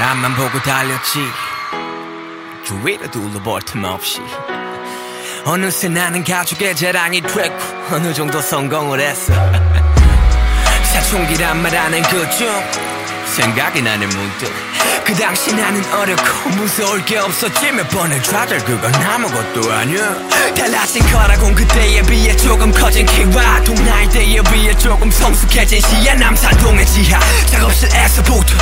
앞만 보고 달렸지. 주위를 둘러볼 틈 없이. 어느새 나는 가족의 자랑이 됐고 어느 정도 성공을 했어. 사춘기란 말하는 그중 생각이 나는 문득. 그 당시 나는 어렵고 무서울 게 없었지. 몇 번을 좌절 그건 아무것도 아니야. 달라진 거라곤 그때에 비해 조금 커진 키와 동나이대에 비해 조금 성숙해진 시야. 남산동의 지하 작업실에서부터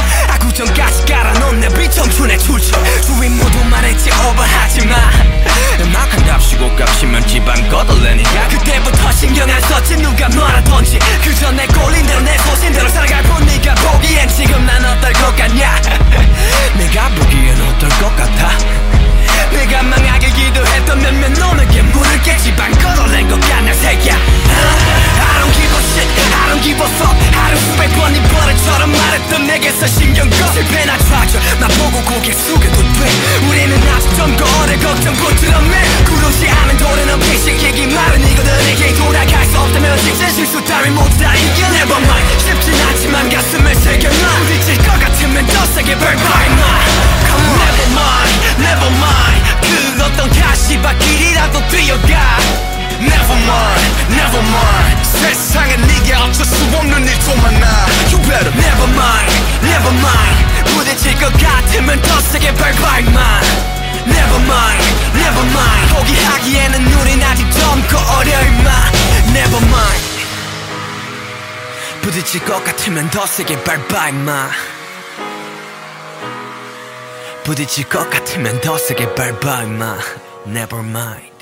내 비청춘의 출처. 주위 모두 말했지 오버하지마. 음악한 값이고 값이면 집안 거덜내니까. 그때부터 신경 안 썼지 누가 뭐라던지. 그저 내 꼴린 대로 내 번이 버릇처럼 말했던 내게서 신경 꺼 실패나 좌절. 나보고 고개 숙여도 돼. 우리는 아직 젊고 어려 걱정 부끄럼해 구르지 않은 도래는 피식이기 마련이거든 내게 돌아갈 수 없다면 진짜 실수 따위 모두 다 이겨 Never mind. 쉽진 않지만 가슴에 새겨놔. 부딪힐 것 같으면 더 세게 밟아 임마 Come on. Never mind. Never mind. 그 어떤 가시밭길이라도 뛰어가. Never mind, never mind 같으면 더 세게 밟아 임마 Never mind Never mind. 포기하기에는 우린 아직 젊고 어려 임마 Never mind. 부딪힐 것 같으면 더 세게 밟아. 임마 부딪힐 것 같으면 더 세게 밟아. 임마 Never mind